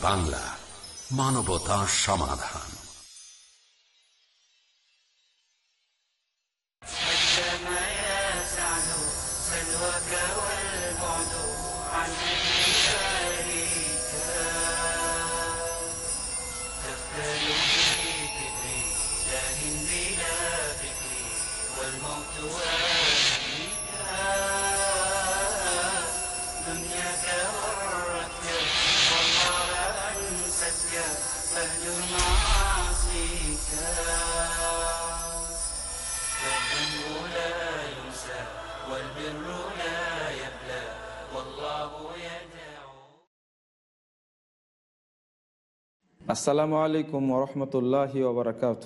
বাংলা মানবতা সমাধান। আসসালামু আলাইকুম ওরহমতুল্লাহি ওবরাকাত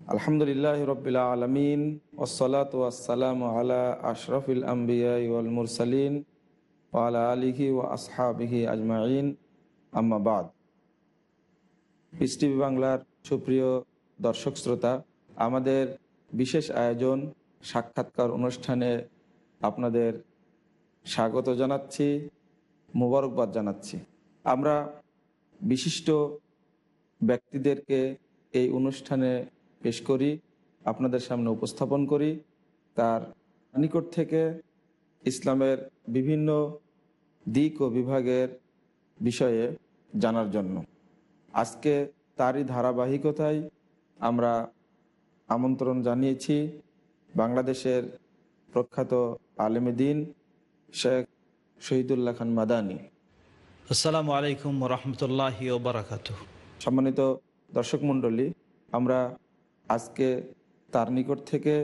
আলহামদুলিল্লাহ রবিল আলমিন ওসলাত ওয়াসালাম আলা আশরফুল আম্বিয়া ওয়াল মুরসালিন ওয়ালা আলিহি ও আসহাবিহি আজমাইন। আম্মাবাদ পিস টিভি বাংলার সুপ্রিয় দর্শক শ্রোতা, আমাদের বিশেষ আয়োজন সাক্ষাৎকার অনুষ্ঠানে আপনাদের স্বাগত জানাচ্ছি, মুবারকবাদ জানাচ্ছি। আমরা বিশিষ্ট ব্যক্তিদেরকে এই অনুষ্ঠানে পেশ করি, আপনাদের সামনে উপস্থাপন করি। তার নিকট থেকে ইসলামের বিভিন্ন দিক ও বিভাগের বিষয়ে জানার জন্য। আজকে তারই ধারাবাহিকতায় আমরা আমন্ত্রণ জানিয়েছি বাংলাদেশের প্রখ্যাত আলেমেদিন শেখ শহীদুল্লাহ খান মাদানী। আসসালামু আলাইকুম রহমতুল্লাহি ওবরাকাত সম্মানিত দর্শক মণ্ডলী, আমরা আজকে তার নিকট থেকে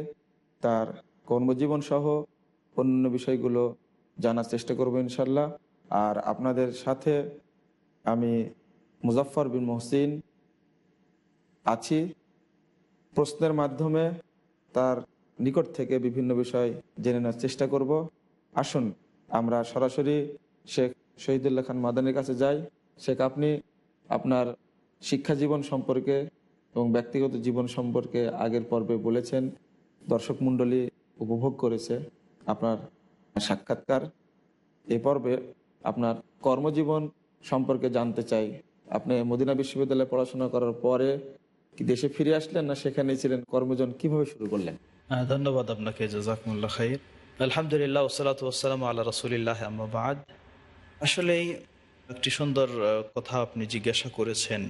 তার কর্মজীবন সহ অন্যান্য বিষয়গুলো জানার চেষ্টা করব ইনশাল্লাহ আর আপনাদের সাথে আমি মুজাফর বিন মহসিন আছি। প্রশ্নের মাধ্যমে তার নিকট থেকে বিভিন্ন বিষয় জেনে নেওয়ার চেষ্টা করব। আসুন, আমরা সরাসরি শেখ শহীদুল্লাহ খান মাদানের কাছে যাই। শেখ, আপনি আপনার শিক্ষা জীবন সম্পর্কে এবং ব্যক্তিগত জীবন সম্পর্কে আগের পর্বে বলেছেন, দর্শক মণ্ডলী উপভোগ করেছে আপনার সাক্ষাৎকার। এ পর্বে আপনার কর্মজীবন সম্পর্কে জানতে চাই। আপনি মদিনা বিশ্ববিদ্যালয়ে পড়াশোনা করার পরে কি দেশে ফিরে আসলেন না সেখানেই ছিলেন? কর্মজন কীভাবে শুরু করলেন? ধন্যবাদ আপনাকে খাইর। আলহামদুলিল্লাহ ওসালাত আল্লাহ রসুলিল্লাহ আসলেই একটি সুন্দর কথা আপনি জিজ্ঞাসা করেছেন।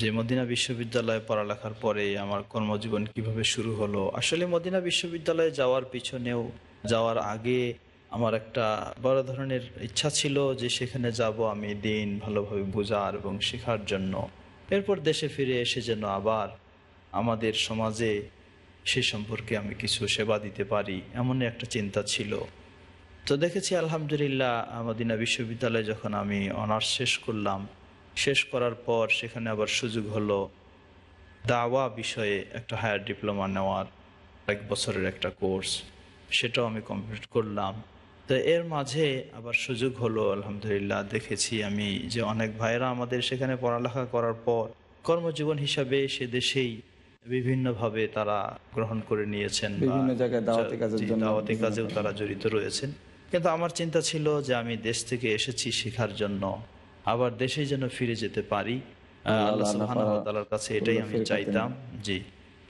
যে মদিনা বিশ্ববিদ্যালয়ে পড়ালেখার পরে আমার কর্মজীবন কীভাবে শুরু হলো? আসলে মদিনা বিশ্ববিদ্যালয়ে যাওয়ার পিছনেও, যাওয়ার আগে আমার একটা বড় ধরনের ইচ্ছা ছিল যে সেখানে যাব আমি দিন ভালোভাবে বোঝার এবং শেখার জন্য। এরপর দেশে ফিরে এসে যেন আবার আমাদের সমাজে সে সম্পর্কে আমি কিছু সেবা দিতে পারি, এমনই একটা চিন্তা ছিল। তো দেখেছি আলহামদুলিল্লাহ, মদিনা বিশ্ববিদ্যালয়ে যখন আমি অনার্স শেষ করলাম শেষ করার পর সেখানে আবার সুযোগ হলো দাওয়া বিষয়ে একটা হায়ার ডিপ্লোমা নেওয়ার এক বছরের একটা কোর্স সেটাও আমি কমপ্লিট করলাম। তো এর মাঝে আবার সুযোগ হলো আলহামদুলিল্লাহ দেখেছি আমি যে অনেক ভাইয়েরা আমাদের সেখানে পড়ালেখা করার পর কর্মজীবন হিসাবে সে দেশেই বিভিন্নভাবে তারা গ্রহণ করে নিয়েছেন বিভিন্ন জায়গায় দাওয়াতি কাজেও তারা জড়িত রয়েছেন। কিন্তু আমার চিন্তা ছিল যে আমি দেশ থেকে এসেছি শেখার জন্য। আবার দেশে যেন ফিরে যেতে পারি আল্লাহ কাছে এটাই আমি চাইতাম। জি।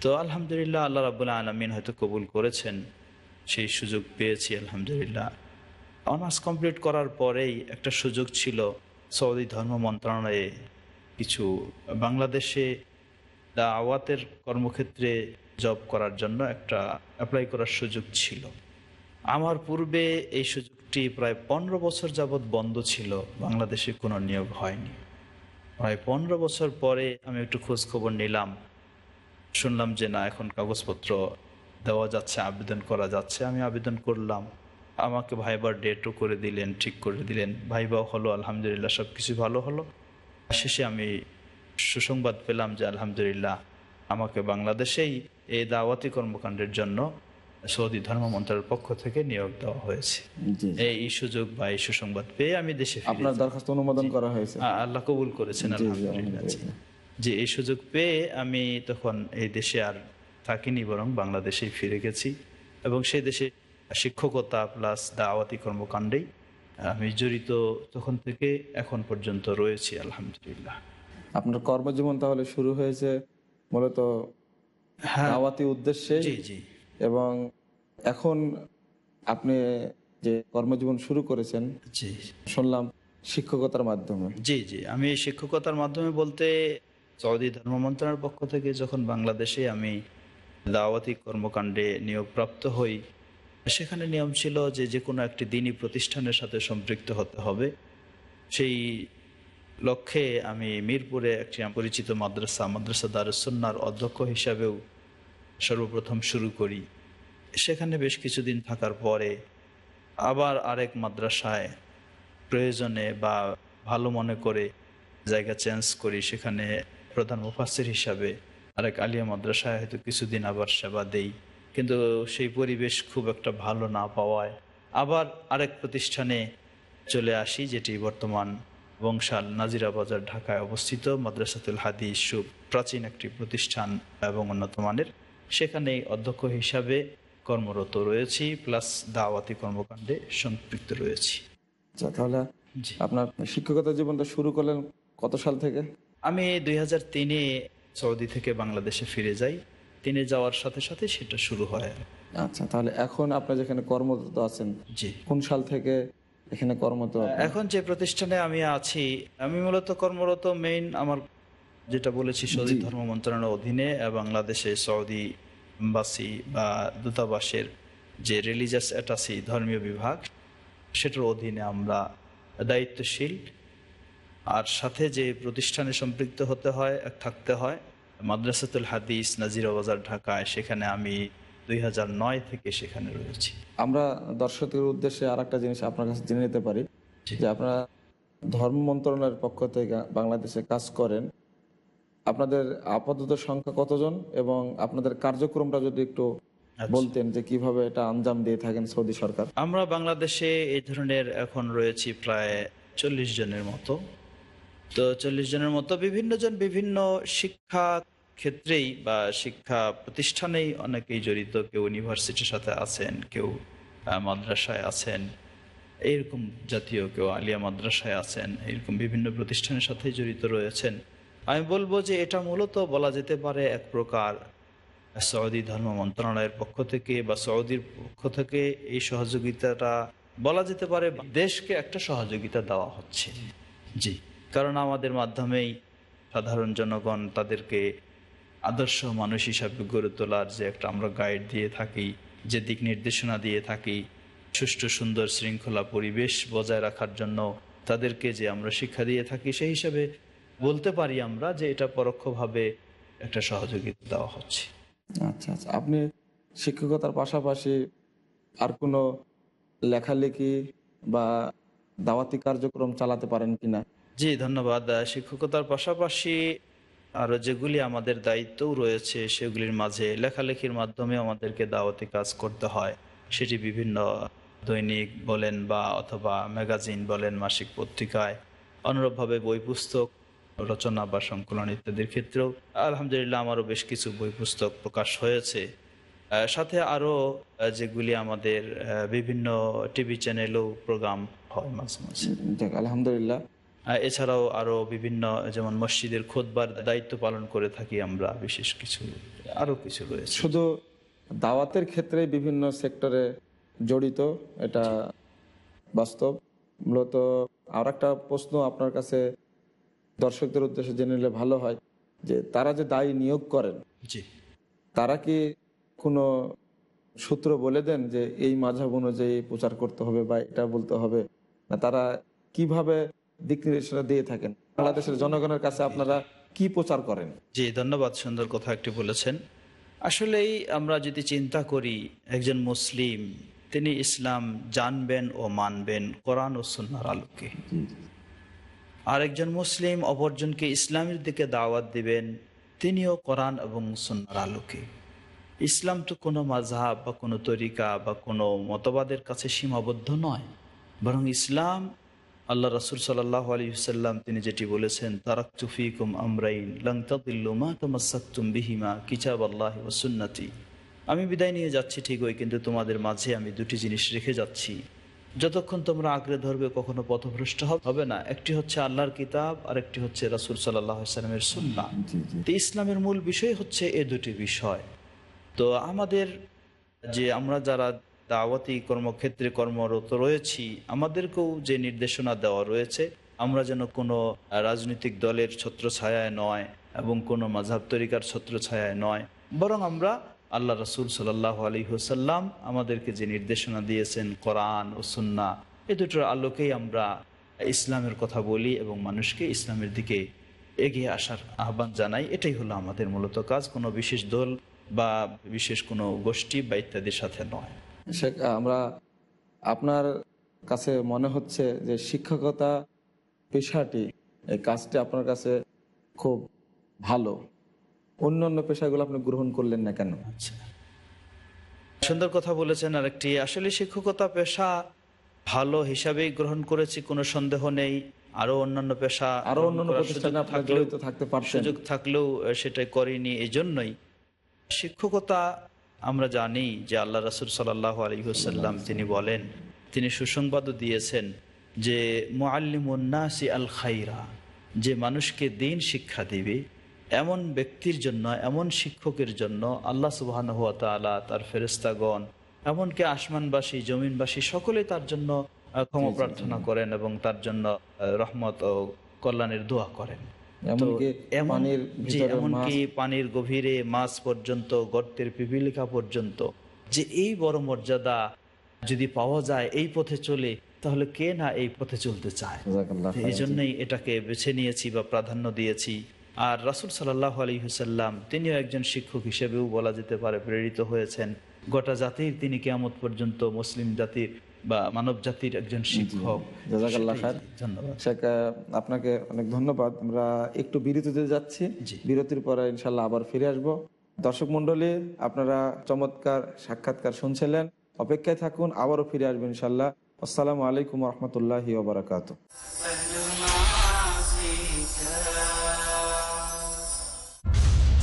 তো আলহামদুলিল্লাহ আল্লাহ রাবুল্লাহ আলমিন হয়তো কবুল করেছেন সেই সুযোগ পেয়েছি আলহামদুলিল্লাহ। অনার্স কমপ্লিট করার পরেই একটা সুযোগ ছিল সৌদি ধর্ম মন্ত্রণালয়ে কিছু বাংলাদেশে দাওয়াতের কর্মক্ষেত্রে জব করার জন্য একটা অ্যাপ্লাই করার সুযোগ ছিল। আমার পূর্বে এই সুযোগটি প্রায় পনেরো বছর যাবৎ বন্ধ ছিল। বাংলাদেশে কোনো নিয়োগ হয়নি। প্রায় পনেরো বছর পরে আমি একটু খোঁজ খবর নিলাম। শুনলাম যে না, এখন কাগজপত্র দেওয়া যাচ্ছে, আবেদন করা যাচ্ছে। আমি আবেদন করলাম। আমাকে ভাইবার ডেটও করে দিলেন, ঠিক করে দিলেন। ভাইবাও হলো, আলহামদুলিল্লাহ সব কিছু ভালো হলো। শেষে আমি সুসংবাদ পেলাম যে আলহামদুলিল্লাহ আমাকে বাংলাদেশেই এই দাওয়াতি কর্মকাণ্ডের জন্য সৌদি ধর্ম মন্ত্রণালয়ের পক্ষ থেকে নিয়োগ দেওয়া হয়েছে। এই সুযোগ বা এই সুসংবাদ পেয়ে আমি দেশে আপনার দরখাস্ত অনুমোদন করা হয়েছে। আল্লাহ কবুল করেছেন আলহামদুলিল্লাহ। যে এই সুযোগ পেয়ে আমি তখন এই দেশে আর থাকিনি বরং বাংলাদেশেই ফিরে গেছি এবং সেই দেশে শিক্ষকতা প্লাস দাওয়াতি কর্মকাণ্ডেই আমি জড়িত তখন থেকে এখন পর্যন্ত রয়েছি আলহামদুলিল্লাহ। আপনার কর্মজীবন তাহলে শুরু হয়েছে মূলত হ্যাঁ। দাওয়াতি উদ্দেশ্যে? জি জি। এবং এখন আপনি যে কর্মজীবন শুরু করেছেন জি। শুনলাম শিক্ষকতার মাধ্যমে। জি জি। আমি শিক্ষকতার মাধ্যমে বলতে সৌদি ধর্ম মন্ত্রণালয়ের পক্ষ থেকে যখন বাংলাদেশে আমি দাওয়াতি কর্মকাণ্ডে নিয়োগপ্রাপ্ত হই সেখানে নিয়ম ছিল যে যে কোনো একটি দিনই প্রতিষ্ঠানের সাথে সম্পৃক্ত হতে হবে। সেই লক্ষ্যে আমি মিরপুরে একটি পরিচিত মাদ্রাসা মাদ্রাসা দারুসন্নার অধ্যক্ষ হিসাবেও সর্বপ্রথম শুরু করি। সেখানে বেশ কিছুদিন থাকার পরে আবার আরেক মাদ্রাসায় প্রয়োজনে বা ভালো মনে করে জায়গা চেঞ্জ করি। সেখানে প্রধান মুফাসির হিসাবে আরেক আলিয়া মাদ্রাসায় হয়তো কিছুদিন আবার সেবা দেই। কিন্তু সেই পরিবেশ খুব একটা ভালো না পাওয়ায় আবার আরেক প্রতিষ্ঠানে চলে আসি, যেটি বর্তমান বংশাল নাজিরা বাজার, ঢাকায় অবস্থিত মাদ্রাসাতুল হাদিস প্রাচীন একটি প্রতিষ্ঠান এবং উন্নত মানের সেখানে অধ্যক্ষ হিসাবে কর্মরত রয়েছি প্লাস দাওয়াতি কর্মকাণ্ডে সম্পৃক্ত রয়েছি। আচ্ছা তাহলে আপনার শিক্ষকতা জীবনটা শুরু করলেন কত সাল থেকে? আমি দুই হাজার তিনে সৌদি থেকে বাংলাদেশে ফিরে যাই। তিনে যাওয়ার সাথে সাথে সেটা শুরু হয়। আচ্ছা তাহলে এখন আপনি যেখানে কর্মরত আছেন জি। কোন সাল থেকে এখানে কর্মরত? এখন যে প্রতিষ্ঠানে আমি আছি আমি মূলত কর্মরত মেইন আমার যেটা বলেছি সৌদি ধর্ম মন্ত্রণালয়ের অধীনে বাংলাদেশে সৌদি এম্বাসি বা দূতাবাসের যে রিলিজিয়াস অ্যাটাসি ধর্মীয় বিভাগ সেটার অধীনে আমরা দায়িত্বশীল। আর সাথে যে প্রতিষ্ঠানে সম্পৃক্ত হতে হয় থাকতে হয় মাদ্রাসাতুল হাদিস নাজিরা বাজার ঢাকায় সেখানে আমি দুই হাজার নয় থেকে সেখানে রয়েছি। আমরা দর্শকের উদ্দেশ্যে আর একটা জিনিস আপনার কাছে জেনে নিতে পারি। যে আপনারা ধর্ম মন্ত্রণালয়ের পক্ষ থেকে বাংলাদেশে কাজ করেন। আপনাদের আপাতত সংখ্যা কতজন এবং আপনাদের কার্যক্রমটা যদি একটু আচ্ছা। বলতেন যে কীভাবে এটা আঞ্জাম দিয়ে থাকেন সৌদি সরকার। আমরা বাংলাদেশে এই ধরনের এখন রয়েছি প্রায় চল্লিশ জনের মতো। তো চল্লিশ জনের মতো বিভিন্ন জন বিভিন্ন শিক্ষা ক্ষেত্রেই বা শিক্ষা প্রতিষ্ঠানেই অনেকেই জড়িত। কেউ ইউনিভার্সিটির সাথে আছেন কেউ মাদ্রাসায় আছেন এইরকম জাতীয় কেউ আলিয়া মাদ্রাসায় আছেন এরকম বিভিন্ন প্রতিষ্ঠানের সাথে জড়িত রয়েছেন। আমি বলব যে এটা মূলত বলা যেতে পারে এক প্রকার সৌদি ধর্ম মন্ত্রণালয়ের পক্ষ থেকে বা সৌদির পক্ষ থেকে এই সহযোগিতাটা বলা যেতে পারে দেশকে একটা সহযোগিতা দেওয়া হচ্ছে। জি। কারণ আমাদের মাধ্যমেই সাধারণ জনগণ তাদেরকে আদর্শ মানুষ হিসাবে গড়ে তোলার যে একটা আমরা গাইড দিয়ে থাকি, যে দিক নির্দেশনা দিয়ে থাকি, সুষ্ঠু, সুন্দর, শৃঙ্খলা পরিবেশ বজায় রাখার জন্য তাদেরকে যে আমরা শিক্ষা দিয়ে থাকি সেই হিসাবে বলতে পারি আমরা যে এটা পরোক্ষভাবে একটা সহযোগিতা দেওয়া হচ্ছে। আচ্ছা আচ্ছা। আপনি শিক্ষকতার পাশাপাশি আর কোনো লেখালেখি বা দাওয়াতি কার্যক্রম চালাতে পারেন কিনা? জি ধন্যবাদ। শিক্ষকতার পাশাপাশি আরও যেগুলি আমাদের দায়িত্বও রয়েছে সেগুলির মাঝে লেখালেখির মাধ্যমে আমাদেরকে দাওয়াতি কাজ করতে হয়। সেটি বিভিন্ন দৈনিক বলেন বা অথবা ম্যাগাজিন বলেন মাসিক পত্রিকায় অনুরূপভাবে বই পুস্তক রচনা বা সংকলন ইত্যাদির ক্ষেত্রেও আলহামদুলিল্লাহ আমারও বেশ কিছু বই পুস্তক প্রকাশ হয়েছে। সাথে আরও যেগুলি আমাদের বিভিন্ন টিভি চ্যানেলেও প্রোগ্রাম হয় মাঝে মাঝে। আলহামদুলিল্লাহ। এছাড়াও আরও বিভিন্ন যেমন মসজিদের খোদবার দায়িত্ব পালন করে থাকি আমরা বিশেষ কিছু আরও কিছু রয়েছে। শুধু দাওয়াতের ক্ষেত্রে বিভিন্ন সেক্টরে জড়িত এটা বাস্তব। মূলত আর একটা প্রশ্ন আপনার কাছে দর্শকদের উদ্দেশ্যে জেনে নিলে ভালো হয় যে তারা যে দায়ী নিয়োগ করেন জি। তারা কি কোনো সূত্র বলে দেন যে এই মাঝাব অনুযায়ী প্রচার করতে হবে বা এটা বলতে হবে? না তারা কীভাবে দিক নির্দেশনা দিয়ে থাকেন? বাংলাদেশের জনগণের কাছে আপনারা কি প্রচার করেন? জি ধন্যবাদ সুন্দর কথা একটি বলেছেন। আসলেই আমরা যদি চিন্তা করি একজন মুসলিম তিনি ইসলাম জানবেন ও মানবেন কোরআন ও সুন্নার আলোকে। আর একজন মুসলিম অপরজনকে ইসলামের দিকে দাওয়াত দিবেন, তিনিও কোরআন এবং সুন্নার আলোকে। ইসলাম তো কোনো মাঝহাব বা কোনো তরিকা বা কোনো মতবাদের কাছে সীমাবদ্ধ নয়। বরং ইসলাম, আল্লাহ রসুল সাল্লাহ আলী সাল্লাম তিনি যেটি বলেছেন তারাক তুফিকুম আমরাইন লংতাদিল্লুমা তোমাসাক্তুম বিহিমা কিচাব আল্লাহ সুন্নতি। আমি বিদায় নিয়ে যাচ্ছি ঠিকই, কিন্তু তোমাদের মাঝে আমি দুটি জিনিস রেখে যাচ্ছি। যতক্ষণ তোমরা আঁকড়ে ধরবে কখনো পথভ্রষ্ট হবে- না। একটি হচ্ছে আল্লাহর কিতাব আর একটি হচ্ছে রাসুল সাল্লামের সুন্না তো ইসলামের মূল বিষয় হচ্ছে এ দুটি বিষয়। তো আমাদের যে আমরা যারা দাওয়াতি কর্মক্ষেত্রে কর্মরত রয়েছি আমাদেরকেও যে নির্দেশনা দেওয়া রয়েছে আমরা যেন কোনো রাজনৈতিক দলের ছত্রছায়ায় নয় এবং কোনো মাঝাব তরিকার ছত্রছায়ায় নয় বরং আমরা আল্লাহ রসুল সাল্লাহ আলী হুসাল্লাম আমাদেরকে যে নির্দেশনা দিয়েছেন কোরআন ও সুন্না এ দুটোর আলোকেই আমরা ইসলামের কথা বলি এবং মানুষকে ইসলামের দিকে এগিয়ে আসার আহ্বান জানাই। এটাই হলো আমাদের মূলত কাজ। কোনো বিশেষ দল বা বিশেষ কোনো গোষ্ঠী বা ইত্যাদির সাথে নয়। আমরা আপনার কাছে মনে হচ্ছে যে শিক্ষকতা পেশাটি, এই কাজটি আপনার কাছে খুব ভালো। অন্য অন্য পেশাগুলো আপনি গ্রহণ করলেন না কেন? আচ্ছা। সুন্দর কথা বলেছেন আরেকটি। আসলে শিক্ষকতা পেশা ভালো হিসাবেই গ্রহণ করেছি কোনো সন্দেহ নেই। আরও অন্যান্য পেশা আরও অন্যান্য সুযোগ থাকলেও- জড়িত থাকতে পারতেন। সুযোগ থাকলেও আহ, সেটা করিনি এই জন্যই শিক্ষকতা আমরা জানি যে আল্লাহ রাসুল সাল্লাহ আলহিহসাল্লাম তিনি বলেন তিনি সুসংবাদও দিয়েছেন যে মোয়াল্লিমুন্নাসি আল খাইরা যে মানুষকে দিন শিক্ষা দিবে এমন ব্যক্তির জন্য এমন শিক্ষকের জন্য আল্লাহ সুবাহান হুয়া তালা তার ফেরেস্তাগণ এমনকি আসমানবাসী জমিনবাসী সকলেই তার জন্য ক্ষমা প্রার্থনা করেন এবং তার জন্য রহমত ও কল্যাণের দোয়া করেন। এমনকি পানির এমনকি পানির গভীরে মাছ পর্যন্ত গর্তের পিপিলিকা পর্যন্ত যে এই বড় মর্যাদা যদি পাওয়া যায় এই পথে চলে তাহলে কে না এই পথে চলতে চায়? এই জন্যই এটাকে বেছে নিয়েছি বা প্রাধান্য দিয়েছি। আর রাসুল সাল্লাহ আলী হুসাল্লাম তিনিও একজন শিক্ষক হিসেবেও বলা যেতে পারে প্রেরিত হয়েছেন। গোটা জাতির তিনি কেয়ামত পর্যন্ত মুসলিম জাতির বা মানব জাতির একজন শিক্ষক। জাযাকাল্লাহ সেটাই- খায়ের। ধন্যবাদ আপনাকে অনেক ধন্যবাদ। আমরা একটু বিরতিতে যাচ্ছি। বিরতির পরে ইনশাল্লাহ আবার ফিরে আসব। দর্শক মন্ডলী আপনারা চমৎকার সাক্ষাৎকার শুনছিলেন। অপেক্ষায় থাকুন আবারও ফিরে আসবেন ইনশাল্লাহ আসসালামু আলাইকুম রহমতুল্লাহ ওবরাকাত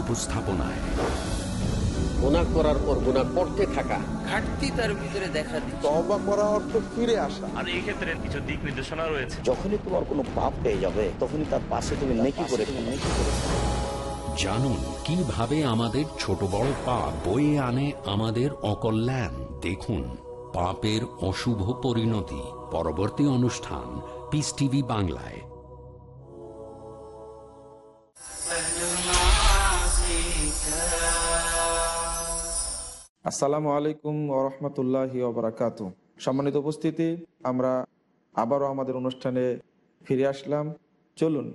উপস্থাপনায়। গুনাহ করার পর গুনাহ করতে থাকা। ঘাটতি তার ভিতরে দেখা দিচ্ছে। তবা করা অর্থ ফিরে আসা। আর এই ক্ষেত্রে কিছু দিক নির্দেশনা রয়েছে। যখনই তোমার কোনো পাপ পেয়ে যাবে তখনই তার পাশে তুমি নেকি করে নেকি করে জানুন কীভাবে আমাদের ছোট বড় পাপ বয়ে আনে আমাদের অকল্যাণ? দেখুন পাপের অশুভ পরিণতি। পরবর্তী অনুষ্ঠান পিস টিভি বাংলায়। আসসালামু আলাইকুম ওরহমতুল্লাহি ওবরাকাত। সম্মানিত উপস্থিতি, আমরা আবারও আমাদের অনুষ্ঠানে ফিরে আসলাম। চলুন,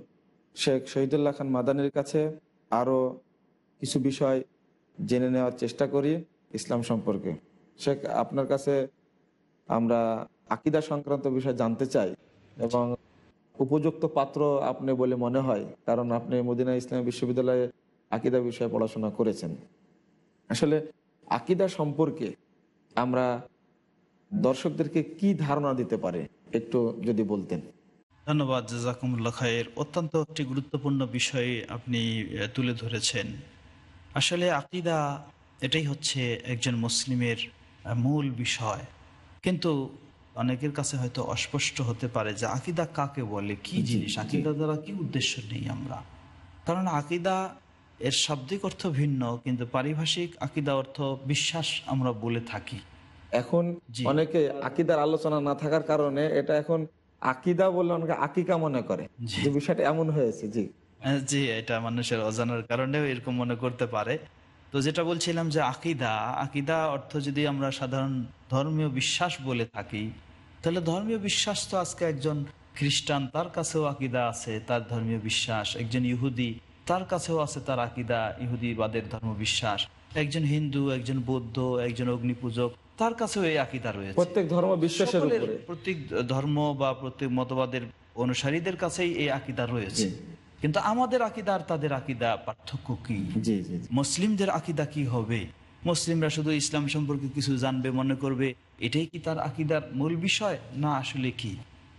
শেখ শহীদুল্লাহ খান মাদানির কাছে আরও কিছু বিষয় জেনে নেওয়ার চেষ্টা করি ইসলাম সম্পর্কে। শেখ, আপনার কাছে আমরা আকিদা সংক্রান্ত বিষয় জানতে চাই এবং উপযুক্ত পাত্র আপনি বলে মনে হয়, কারণ আপনি মদিনা ইসলাম বিশ্ববিদ্যালয়ে আকিদা বিষয়ে পড়াশোনা করেছেন। আসলে আকিদা সম্পর্কে আমরা দর্শকদেরকে কি ধারণা দিতে পারে একটু যদি বলতেন। ধন্যবাদ জাজাকুমুল্লাহ খায়ের। অত্যন্ত একটি গুরুত্বপূর্ণ বিষয়ে আপনি তুলে ধরেছেন। আসলে আকিদা এটাই হচ্ছে একজন মুসলিমের মূল বিষয়। কিন্তু অনেকের কাছে হয়তো অস্পষ্ট হতে পারে যে আকিদা কাকে বলে কি জিনিস? আকিদা দ্বারা কি উদ্দেশ্য নেই আমরা? কারণ আকিদা এর শাব্দিক অর্থ ভিন্ন কিন্তু পারিভাষিক আকিদা অর্থ বিশ্বাস আমরা বলে থাকি। এখন অনেকে আকিদার আলোচনা না থাকার কারণে এটা এখন আকিদা বললে অনেকে আকিকা মনে করে। যে বিষয়টা এমন হয়েছে জি। জি এটা মানুষের অজানার কারণেও এরকম মনে করতে পারে। তো যেটা বলছিলাম যে আকিদা আকিদা অর্থ যদি আমরা সাধারণ ধর্মীয় বিশ্বাস বলে থাকি তাহলে ধর্মীয় বিশ্বাস তো আজকে একজন খ্রিস্টান তার কাছেও আকিদা আছে তার ধর্মীয় বিশ্বাস। একজন ইহুদি তার কাছেও আছে তার আকিদা ইহুদিবাদের ধর্ম বিশ্বাস একজন হিন্দু একজন বৌদ্ধ একজন অগ্নিপূজক তার কাছেও এই আকিদা রয়েছে। প্রত্যেক ধর্ম বিশ্বাসের প্রত্যেক ধর্ম বা প্রত্যেক মতবাদের অনুসারীদের কাছেই এই আকিদা রয়েছে। কিন্তু আমাদের আকিদা আর তাদের আকিদা পার্থক্য কি? মুসলিমদের আকিদা কি হবে? মুসলিমরা শুধু ইসলাম সম্পর্কে কিছু জানবে মনে করবে এটাই কি তার আকিদার মূল বিষয় না আসলে কি?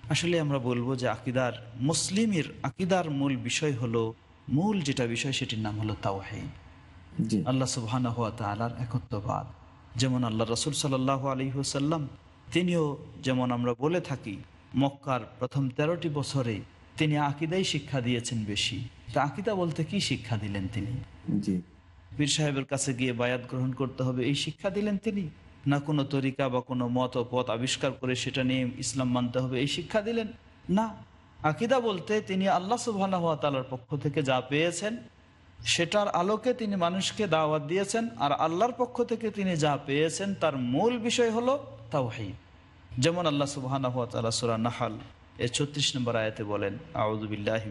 আসলে আমরা বলব যে আকিদার মুসলিমের আকিদার মূল বিষয় হলো মূল যেটা বিষয় সেটির নাম হলো তাওহিদ। আল্লাহ সুবহানাহু ওয়া তাআলার একত্ববাদ। যেমন আল্লাহ রসুল সাল্লাহ আলী হুসাল্লাম তিনিও যেমন আমরা বলে থাকি মক্কার প্রথম তেরোটি বছরে তিনি আকিদাই শিক্ষা দিয়েছেন বেশি। তা আকিদা বলতে কি শিক্ষা দিলেন তিনি? পীর সাহেবের কাছে গিয়ে বায়াত গ্রহণ করতে হবে এই শিক্ষা দিলেন তিনি? না কোনো তরিকা বা কোনো মত পথ আবিষ্কার করে সেটা নিয়ে ইসলাম মানতে হবে এই শিক্ষা দিলেন? না। আকিদা বলতে তিনি আল্লাহ সুবাহ তালার পক্ষ থেকে যা পেয়েছেন, সেটার আলোকে তিনি মানুষকে দাওয়াত দিয়েছেন আর আল্লাহর পক্ষ থেকে তিনি যা পেয়েছেন তার মূল বিষয় হলো তাওহীদ। যেমন আল্লাহ সুবাহ সুরা নাহাল এ ছত্রিশ নম্বর আয়াতে বলেন আউদুবিল্লাহ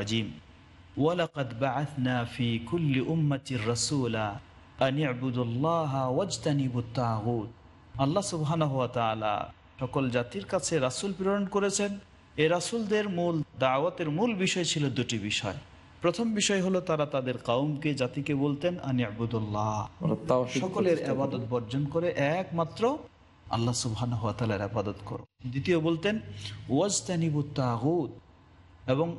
রাজিম। ওয়ালাকাদ বাআথনা ফি কুল্লি উম্মাতির রাসূলা আন ইবুদুল্লাহা ওয়াজতানিবুত তাগুত। আল্লাহ সুবহানাহু ওয়া তাআলা সকল জাতির কাছে রাসূল প্রেরণ করেছেন এই রাসূলদের মূল দাওয়াতের মূল বিষয় ছিল দুটি বিষয়। প্রথম বিষয় হলো তারা তাদের কাউমকে জাতিকে বলতেন আনি আবুদুল্লাহ সকলের আবাদত বর্জন করে একমাত্র আল্লাহ সুবহানাহু ওয়া তাআলার আবাদত করো। দ্বিতীয় বলতেন ওয়াজতানিবুত তাগুত। এবং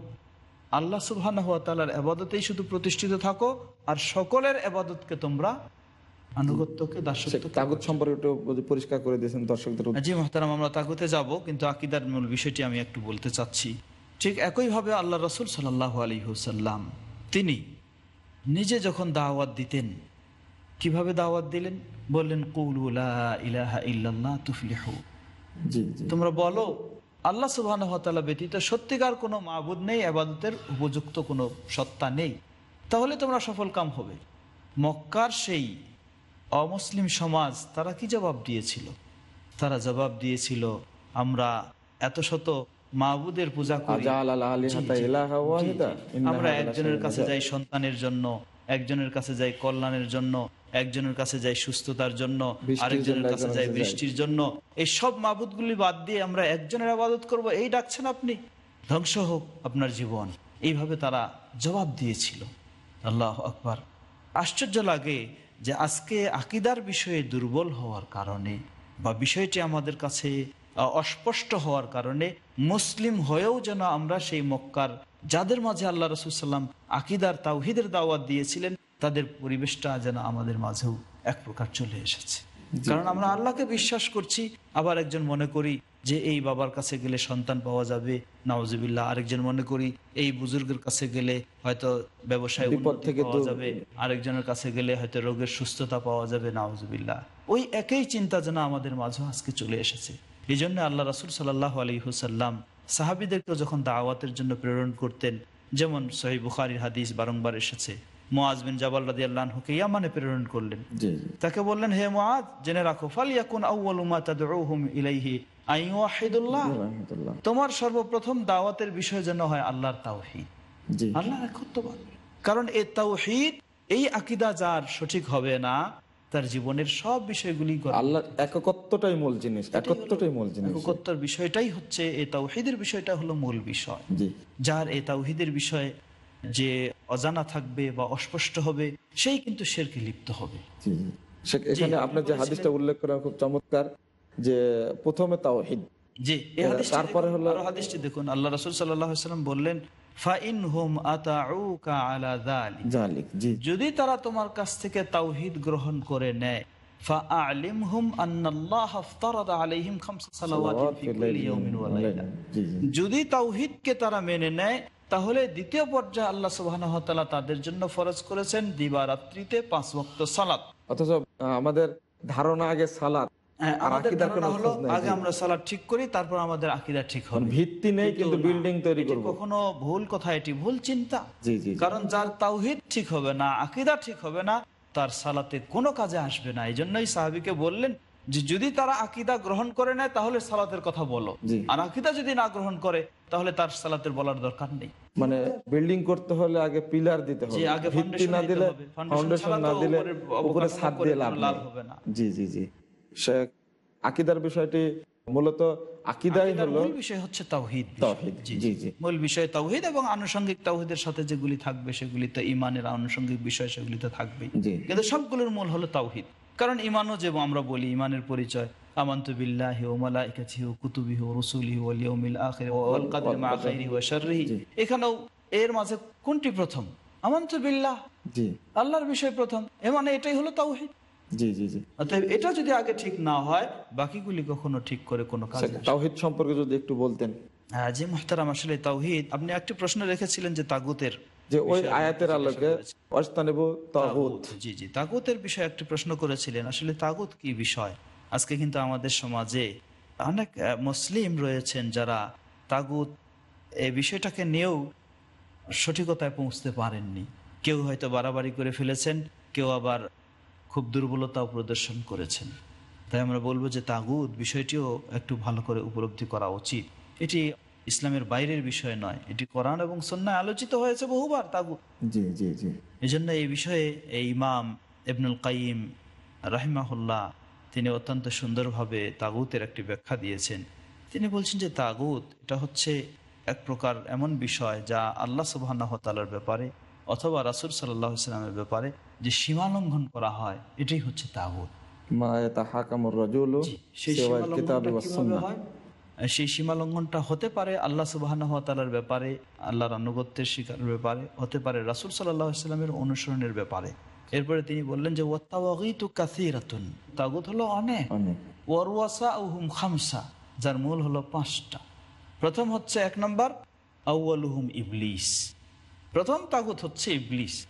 আল্লাহ সুবহানাহু ওয়া তাআলার আবাদতেই শুধু প্রতিষ্ঠিত থাকো আর সকলের আবাদতকে তোমরা আনুগত্যকে দাসত্বকে তাগুত সম্পর্কে একটু পরিষ্কার করে দিয়েছেন দর্শকদের জি মহতারাম আমরা তাগুতে যাব কিন্তু আকিদার মূল বিষয়টি আমি একটু বলতে চাচ্ছি। ঠিক একইভাবে আল্লাহ রসুল সাল্লাহ আলী হুসাল্লাম তিনি নিজে যখন দাওয়াত দিতেন কীভাবে দাওয়াত দিলেন? বললেন কৌলুলা ইলাহা ইল্লাল্লাহ তুফলিহু। তোমরা বলো আল্লাহ সুবাহ ব্যতীত সত্যিকার কোনো মাবুদ নেই আবাদতের উপযুক্ত কোনো সত্তা নেই। তাহলে তোমরা সফল কাম হবে। মক্কার সেই অমুসলিম সমাজ তারা কি জবাব দিয়েছিল? তারা জবাব দিয়েছিল আমরা এত শত মাহবুদের পূজা করি। আমরা একজনের কাছে যাই সন্তানের জন্য একজনের কাছে যাই কল্যাণের জন্য একজনের কাছে যাই সুস্থতার জন্য আরেকজনের কাছে যাই। বৃষ্টির জন্য। এই সব মাবুদগুলি বাদ দিয়ে আমরা একজনের আবাদত করব। এই ডাকছেন আপনি। ধ্বংস হোক আপনার জীবন। এইভাবে তারা জবাব দিয়েছিল। আল্লাহ আকবার। আশ্চর্য লাগে যে আজকে আকিদার বিষয়ে দুর্বল হওয়ার কারণে বা বিষয়টি আমাদের কাছে অস্পষ্ট হওয়ার কারণে মুসলিম হয়েও যেন আমরা সেই মক্কার যাদের মাঝে আল্লাহ রসুলাম আকিদার তাওহিদের দাওয়াত দিয়েছিলেন তাদের পরিবেশটা যেন আমাদের মাঝেও এক প্রকার চলে এসেছে। কারণ আমরা আল্লাহকে বিশ্বাস করছি আবার একজন মনে করি যে এই বাবার কাছে গেলে সন্তান পাওয়া যাবে নওয়াজিবিল্লাহ আরেকজন মনে করি এই বুজুর্গের কাছে গেলে হয়তো ব্যবসায় পাওয়া যাবে আরেকজনের কাছে গেলে হয়তো রোগের সুস্থতা পাওয়া যাবে নওয়াজিবিল্লাহ ওই একই চিন্তা যেন আমাদের মাঝে আজকে চলে এসেছে। এই জন্য আল্লাহ রাসুল সাল্লাহ আলী হুসাল্লাম সাহাবিদেরকেও যখন দাওয়াতের জন্য প্রেরণ করতেন যেমন সহি বুখারির হাদিস বারংবার এসেছে মোয়াজ বিন জাবাল রাদি আল্লাহকে ইয়ামানে প্রেরণ করলেন। তাকে বললেন হে মুআদ জেনে রাখো ফালিয়াকুন ইলাইহি আইয়ুহিদুল্লাহ রহমতুল্লাহ তোমার সর্বপ্রথম দাওয়াতের বিষয় যেন হয় আল্লাহর তাওহীদ। আল্লাহর একত্ববাদ। কারণ এই তাওহীদ এই আকীদা যার সঠিক হবে না তার জীবনের সব বিষয়গুলি আল্লাহ মূল জিনিস একত্বটাই মূল জিনিস। একত্বর বিষয়টাই হচ্ছে এই তাওহীদের বিষয়টা হলো মূল বিষয়। যার এই তাওহীদের বিষয়ে যে অজানা থাকবে বা অস্পষ্ট হবে সেই কিন্তু শেরকে লিপ্ত হবে। এখানে আপনার যে হাদিসটা উল্লেখ করা খুব চমৎকার। যে প্রথমে তাওহিদ। জি তারপরে হলো দেখুন। আল্লাহ সাল্লাম বললেন যদি তারা তোমার কাছ থেকে তাওহিদ গ্রহণ করে নেয় যদি তাওহিদকে তারা মেনে নেয় তাহলে দ্বিতীয় পর্যায়ে আল্লাহ সুবাহ তাদের জন্য ফরজ করেছেন দিবারাত্রিতে পাঁচ ভক্ত সালাদ অথচ আমাদের ধারণা আগে সালাদ আমাদের ধারণা হলো আগে আমরা সালাত ঠিক করি তারপর আমাদের আকীদা ঠিক হবে। ভিত্তি নেই কিন্তু বিল্ডিং তৈরি করব। কখনো ভুল কথা এটি ভুল চিন্তা। জি জি জি। কারণ যার তাওহিদ ঠিক হবে না আকীদা ঠিক হবে না তার সালাতে কোনো কাজে আসবে না। এই জন্যই সাহাবিকে বললেন যে যদি তারা আকীদা গ্রহণ করে নেয় তাহলে সালাতের কথা বলো। আর আকীদা যদি না গ্রহণ করে তাহলে তার সালাতের বলার দরকার নেই। মানে বিল্ডিং করতে হলে আগে পিলার দিতে হবে। আগে ভিত্তি না দিলে হবে। ফাউন্ডেশন না দিলে উপরে ছাদ দিয়ে লাভ হবে না। জি জি জি। আকিদার বিষয়টি মূলত আকিদাই হলো বিষয় হচ্ছে তাওহিদ জি জি। মূল বিষয় তাওহিদ এবং আনুষঙ্গিক তাওহিদের সাথে যেগুলি থাকবে সেগুলি তো ইমানের আনুষঙ্গিক বিষয় সেগুলি তো থাকবেই। কিন্তু সবগুলোর মূল হলো তাওহিদ। কারণ ইমানও যে আমরা বলি ইমানের পরিচয় আমান্তু বিল্লাহি ওয়া মালাইকাতিহি ওয়া কুতুবিহি ওয়া রুসুলিহি ওয়াল ইয়াউমিল আখির ওয়াল কদরি মা খাইরিহি ওয়া শাররিহি এখানেও এর মাঝে কোনটি প্রথম? আমান্তু বিল্লাহ। জি। আল্লাহর বিষয় প্রথম। এ মানে এটাই হলো তাওহিদ। জি জি জি। অতএব এটা যদি আগে ঠিক না হয় বাকিগুলি কখনো ঠিক করে কোনো কাজ তাওহিদ সম্পর্কে যদি একটু বলতেন। হ্যাঁ, জি মোহতারাম আসলে তাওহিদ আপনি একটি প্রশ্ন রেখেছিলেন যে তাগুতের যে ওই আয়াতের আলোকে অস্তানেব তাগুত। জি জি তাগুতের বিষয়ে একটি প্রশ্ন করেছিলেন আসলে তাগুত কি বিষয়? আজকে কিন্তু আমাদের সমাজে অনেক মুসলিম রয়েছেন যারা তাগুত এই বিষয়টাকে নিয়েও সঠিকতায় পৌঁছতে পারেননি। কেউ হয়তো বাড়াবাড়ি করে ফেলেছেন কেউ আবার খুব দুর্বলতাও প্রদর্শন করেছেন। তাই আমরা বলব যে তাগুদ বিষয়টিও একটু ভালো করে উপলব্ধি করা উচিত। এটি ইসলামের বাইরের বিষয় নয় এটি কোরআন এবং সন্ন্যায় আলোচিত হয়েছে বহুবার তাগুত। জি জি জি। এই জন্য এই বিষয়ে এই ইমাম ইবনুল কাইম রাহিমাহুল্লাহ তিনি অত্যন্ত সুন্দরভাবে তাগুতের একটি ব্যাখ্যা দিয়েছেন। তিনি বলছেন যে তাগুত এটা হচ্ছে এক প্রকার এমন বিষয় যা আল্লাহ সুবাহ তালার ব্যাপারে অথবা রাসুল সাল্লাহ ইসলামের ব্যাপারে যে সীমা লঙ্ঘন করা হয় এটাই হচ্ছে তাগুত। সেই সীমা লঙ্ঘনটা হতে পারে আল্লাহ সুবাহ ব্যাপারে আল্লাহর আনুগত্যের শিকার ব্যাপারে হতে পারে রাসুল সাল্লাহ ইসলামের অনুসরণের ব্যাপারে। এরপরে তিনি বললেন যে কাসীরাতুন। তাগুত হলো অনেক। ওয়ারওয়াসাউহুম খামসা যার মূল হলো পাঁচটা। প্রথম হচ্ছে এক নম্বর আউয়ালুহুম ইবলিস। প্রথম তাগুত হচ্ছে ইবলিস।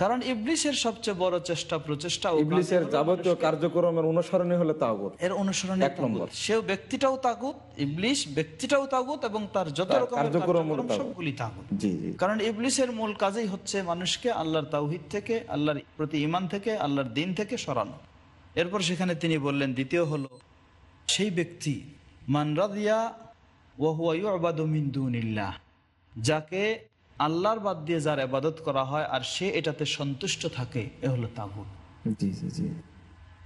কারণ ইবলিসের সবচেয়ে বড় চেষ্টা প্রচেষ্টা ইবলিসের যাবতীয় কার্যক্রমের অনুসরণে হলে তাগুত। এর অনুসরণে এক নম্বর। সেও ব্যক্তিটাও তাগুত ইবলিশ ব্যক্তিটাও তাগুত এবং তার যত তার রকমের কার্যক্রম। সবগুলি তাগুত। কারণ ইবলিসের মূল কাজই হচ্ছে মানুষকে আল্লাহর তাওহিদ থেকে আল্লাহর প্রতি ইমান থেকে আল্লাহর দিন থেকে সরানো। এরপর সেখানে তিনি বললেন দ্বিতীয় হলো সেই ব্যক্তি মান রাদিয়া ওয়া হুয়া ইউবাদু মিন দুনিল্লাহ যাকে আল্লাহর বাদ দিয়ে যার ইবাদত করা হয় আর সে এটাতে সন্তুষ্ট থাকে এ হলো জি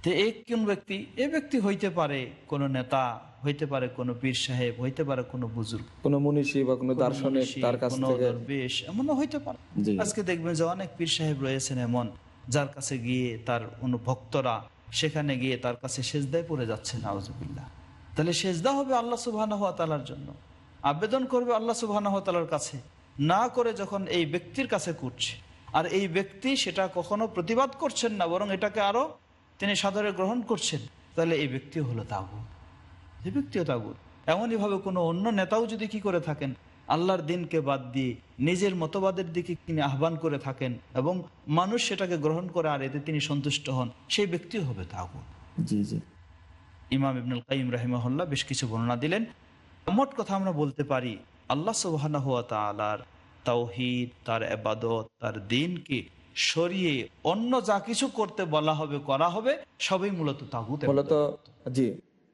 তো কোন ব্যক্তি এ ব্যক্তি হইতে পারে কোনো নেতা হইতে পারে কোনো পীর সাহেব হইতে পারে কোনো বুজুর্গ কোনো মনীষী বা কোনো দার্শনিক তার কাছ থেকে দরবেশ এমনও হইতে পারে। আজকে দেখবেন যে অনেক পীর সাহেব রয়েছেন এমন যার কাছে গিয়ে তার কোনো ভক্তরা সেখানে গিয়ে তার কাছে সেজদায় পড়ে যাচ্ছে নাউজুবিল্লাহ। তাহলে সেজদা হবে আল্লাহ সুবাহ জন্য। আবেদন করবে আল্লাহ সুবাহ কাছে। না করে যখন এই ব্যক্তির কাছে করছে আর এই ব্যক্তি সেটা কখনো প্রতিবাদ করছেন না বরং এটাকে আরও তিনি সাদরে গ্রহণ করছেন তাহলে এই ব্যক্তিও হলো তাগুত। যে ব্যক্তিও তাগুত। এমনইভাবে কোনো অন্য নেতাও যদি কি করে থাকেন আল্লাহর দিনকে বাদ দিয়ে নিজের মতবাদের দিকে তিনি আহ্বান করে থাকেন এবং মানুষ সেটাকে গ্রহণ করে আর এতে তিনি সন্তুষ্ট হন সেই ব্যক্তিও হবে তাগুত। জি জি। ইমাম ইবনুল কাইম রাহিমাহুল্লাহ বেশ কিছু বর্ণনা দিলেন। মোট কথা আমরা বলতে পারি আল্লাহ তালার তাওহিদ তার এবাদত তার দিনকে সরিয়ে অন্য যা কিছু করতে বলা হবে করা হবে সবই মূলত তাগুত মূলত জি।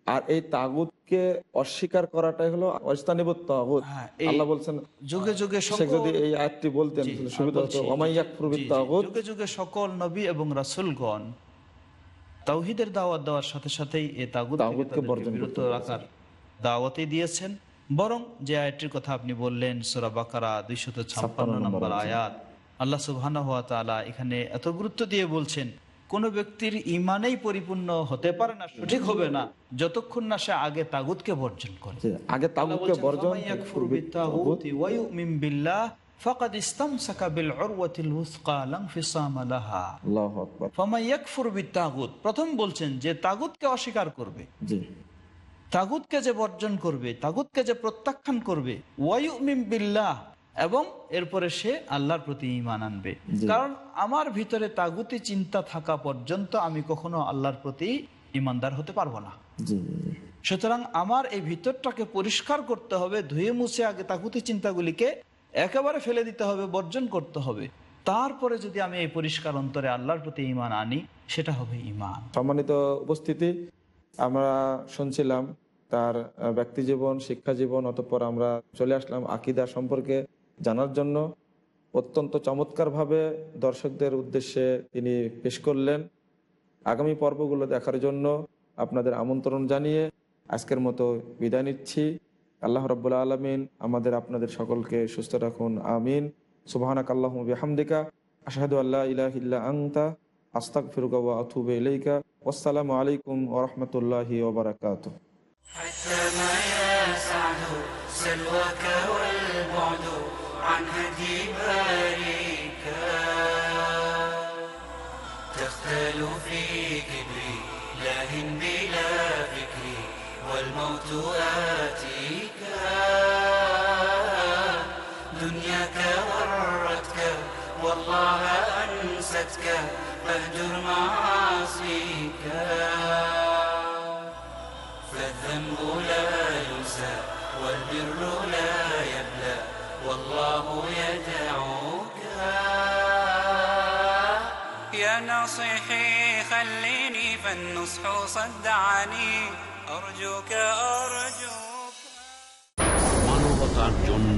আর এই তাগুতকে অস্বীকার করাটাই হলো অস্তানিব তাগুত। হ্যাঁ, আল্লাহ বলছেন যুগে যুগে সকল- যদি এই আয়াতটি বলতেন সুবিধা হতো। তাগুত যুগে যুগে সকল নবী এবং রাসুলগণ তাওহিদের দাওয়াত দেওয়ার সাথে সাথেই এ তাগুত তাগুতকে বর্জন করতে রাখার দাওয়াতই দিয়েছেন। বরং যে আয়াতটির কথা আপনি বললেন সোরা বাকারা দুইশত ছাপ্পান্ন নম্বর নম্বর আয়াত। আয়াত আল্লাহ সুবহানাহু ওয়া তাআলা এখানে এত গুরুত্ব দিয়ে বলছেন কোন ব্যক্তির ইমানেই পরিপূর্ণ হতে পারে না সঠিক হবে না যতক্ষণ না সে আগে তাগুতকে বর্জন করে যে আগে তাগুতকে বর্জন فَمَن يَكْفُرْ بِالطَّاغُوتِ وَيُؤْمِنْ بِاللَّهِ فَقَدِ اسْتَمْسَكَ بِالْعُرْوَةِ الْوُثْقَى لا انفصام لها আল্লাহ আকবার فَمَن يَكْفُرْ بِالطَّاغُوتِ প্রথম বলছেন যে তাগুতকে অস্বীকার করবে জি তাগুতকে যে বর্জন করবে তাগুতকে যে প্রত্যাখ্যান করবে বিল্লাহ এবং এরপরে সে আল্লাহর প্রতি ইমান আনবে। কারণ আমার ভিতরে তাগুতি চিন্তা থাকা পর্যন্ত আমি কখনো আল্লাহর প্রতি ইমানদার হতে পারব না। সুতরাং আমার এই ভিতরটাকে পরিষ্কার করতে হবে ধুয়ে মুছে আগে তাগুতি চিন্তাগুলিকে একেবারে ফেলে দিতে হবে বর্জন করতে হবে। তারপরে যদি আমি এই পরিষ্কার অন্তরে আল্লাহর প্রতি ইমান আনি সেটা হবে ইমান সম্মানিত উপস্থিতি আমরা শুনছিলাম তার আহ, ব্যক্তি জীবন শিক্ষা জীবন অতঃপর আমরা চলে আসলাম আকিদা সম্পর্কে জানার জন্য। অত্যন্ত চমৎকারভাবে দর্শকদের উদ্দেশ্যে তিনি পেশ করলেন। আগামী পর্বগুলো দেখার জন্য আপনাদের আমন্ত্রণ জানিয়ে আজকের মতো বিদায় নিচ্ছি। আল্লাহ রব্বুল্লা আলমিন আমাদের আপনাদের সকলকে সুস্থ রাখুন আমিন। সুবাহানাক আল্লাহ বিহামদিকা আশাহাদু আল্লাহ ইলাহিল্লা আংতা আস্তাক ফিরুকা আতুবে ইলাইকা। والسلام عليكم ورحمة الله وبركاته. حتما يا سعد سلوك والبعد عن هدي باريك. تختل في كبري لاه بلا فكري والموت آتيك. دنياك ورتك والله أنستك. فاهجر معاصيك فالذنب لا ينسى والبر لا يبلى والله يدعوك يا ناصحي خليني فالنصح صدعني أرجوك أرجوك মানবতার জন্য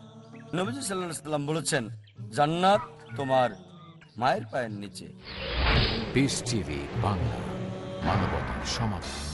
নবীজি সাল্লাহ সাল্লাম বলেছেন জান্নাত তোমার মায়ের পায়ের নিচে। বাংলা মানবতার সমাধান।